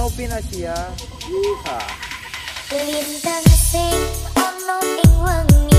no Asia. Yeehaw. Lindang sing ono ing wengi